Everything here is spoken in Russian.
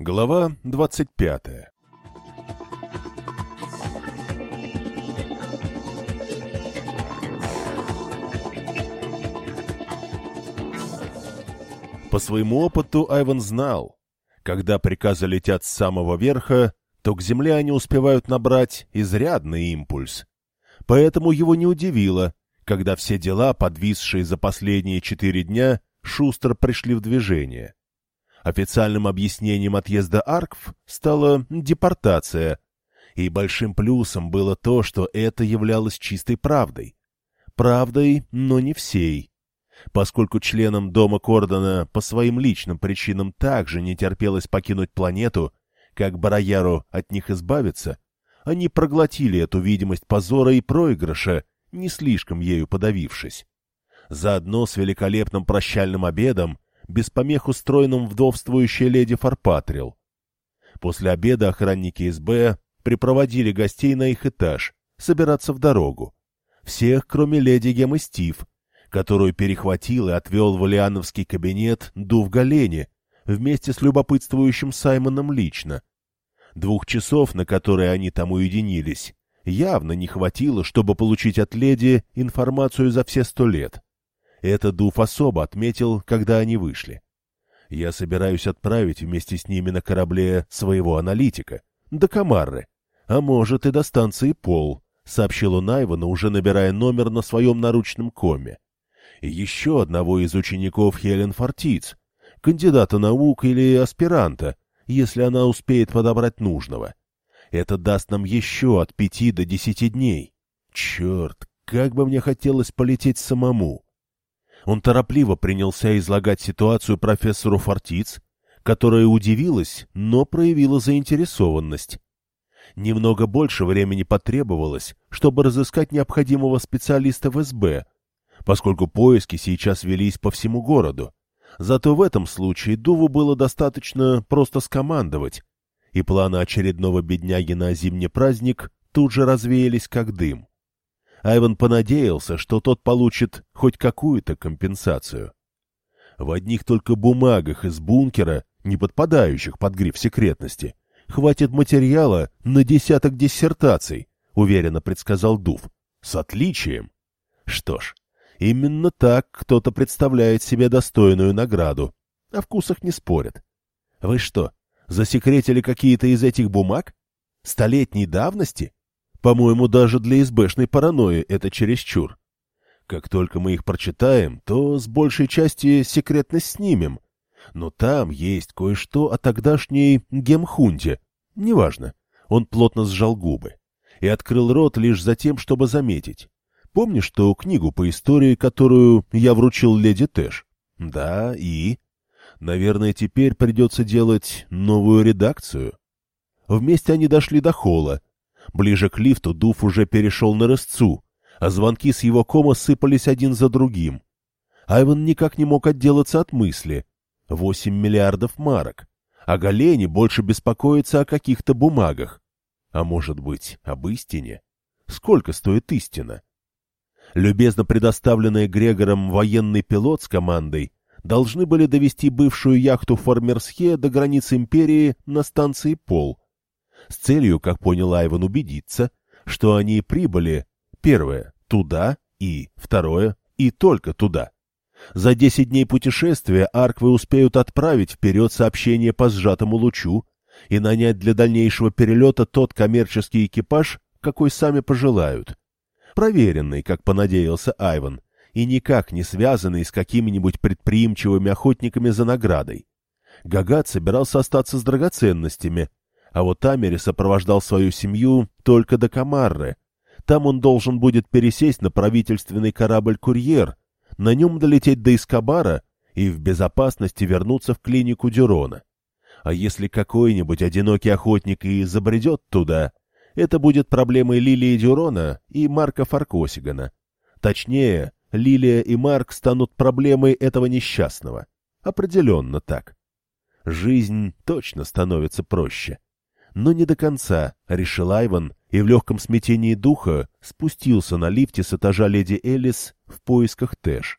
Глава двадцать пятая По своему опыту Айван знал, когда приказы летят с самого верха, то к земле они успевают набрать изрядный импульс. Поэтому его не удивило, когда все дела, подвисшие за последние четыре дня, шустро пришли в движение. Официальным объяснением отъезда Аркв стала депортация, и большим плюсом было то, что это являлось чистой правдой. Правдой, но не всей. Поскольку членам Дома Кордона по своим личным причинам также не терпелось покинуть планету, как Барояру от них избавиться, они проглотили эту видимость позора и проигрыша, не слишком ею подавившись. Заодно с великолепным прощальным обедом, без помех устроенным вдовствующей леди Фарпатрил. После обеда охранники СБ припроводили гостей на их этаж, собираться в дорогу. Всех, кроме леди Гем и Стив, которую перехватил и отвел в Алиановский кабинет Дув Галени вместе с любопытствующим Саймоном лично. Двух часов, на которые они там уединились, явно не хватило, чтобы получить от леди информацию за все сто лет. Это Дуф особо отметил, когда они вышли. Я собираюсь отправить вместе с ними на корабле своего аналитика, до Камарры, а может и до станции Пол, сообщил он Айвану, уже набирая номер на своем наручном коме еще одного из учеников Хелен Фортиц, кандидата наук или аспиранта, если она успеет подобрать нужного. Это даст нам еще от пяти до десяти дней. Черт, как бы мне хотелось полететь самому. Он торопливо принялся излагать ситуацию профессору Фортиц, которая удивилась, но проявила заинтересованность. Немного больше времени потребовалось, чтобы разыскать необходимого специалиста в СБ, поскольку поиски сейчас велись по всему городу. Зато в этом случае Дуву было достаточно просто скомандовать, и планы очередного бедняги на зимний праздник тут же развеялись как дым. Айван понадеялся, что тот получит хоть какую-то компенсацию. В одних только бумагах из бункера, не подпадающих под гриф секретности, хватит материала на десяток диссертаций, уверенно предсказал Дув. С отличием. Что ж, Именно так кто-то представляет себе достойную награду. О вкусах не спорят. Вы что, засекретили какие-то из этих бумаг? Столетней давности? По-моему, даже для избэшной паранойи это чересчур. Как только мы их прочитаем, то с большей части секретность снимем. Но там есть кое-что о тогдашней гемхунте. Неважно. Он плотно сжал губы и открыл рот лишь за тем, чтобы заметить. Помнишь ту книгу по истории, которую я вручил леди Тэш? Да, и... Наверное, теперь придется делать новую редакцию. Вместе они дошли до холла. Ближе к лифту Дуф уже перешел на рысцу, а звонки с его кома сыпались один за другим. Айван никак не мог отделаться от мысли. Восемь миллиардов марок. А Галени больше беспокоится о каких-то бумагах. А может быть, об истине? Сколько стоит истина? любезно предоставленный Грегором военный пилот с командой, должны были довести бывшую яхту Формерсхе до границ империи на станции Пол, с целью, как понял Айван, убедиться, что они прибыли, первое, туда, и, второе, и только туда. За десять дней путешествия Арквы успеют отправить вперед сообщение по сжатому лучу и нанять для дальнейшего перелета тот коммерческий экипаж, какой сами пожелают проверенный, как понадеялся Айван, и никак не связанный с какими-нибудь предприимчивыми охотниками за наградой. Гагат собирался остаться с драгоценностями, а вот Амери сопровождал свою семью только до Камарры. Там он должен будет пересесть на правительственный корабль «Курьер», на нем долететь до Искабара и в безопасности вернуться в клинику Дюрона. А если какой-нибудь одинокий охотник и забредет туда, это будет проблемой Лилии Дюрона и Марка Фаркосигана. Точнее, Лилия и Марк станут проблемой этого несчастного. Определенно так. Жизнь точно становится проще. Но не до конца, решил Айван, и в легком смятении духа спустился на лифте с этажа леди Элис в поисках Тэш.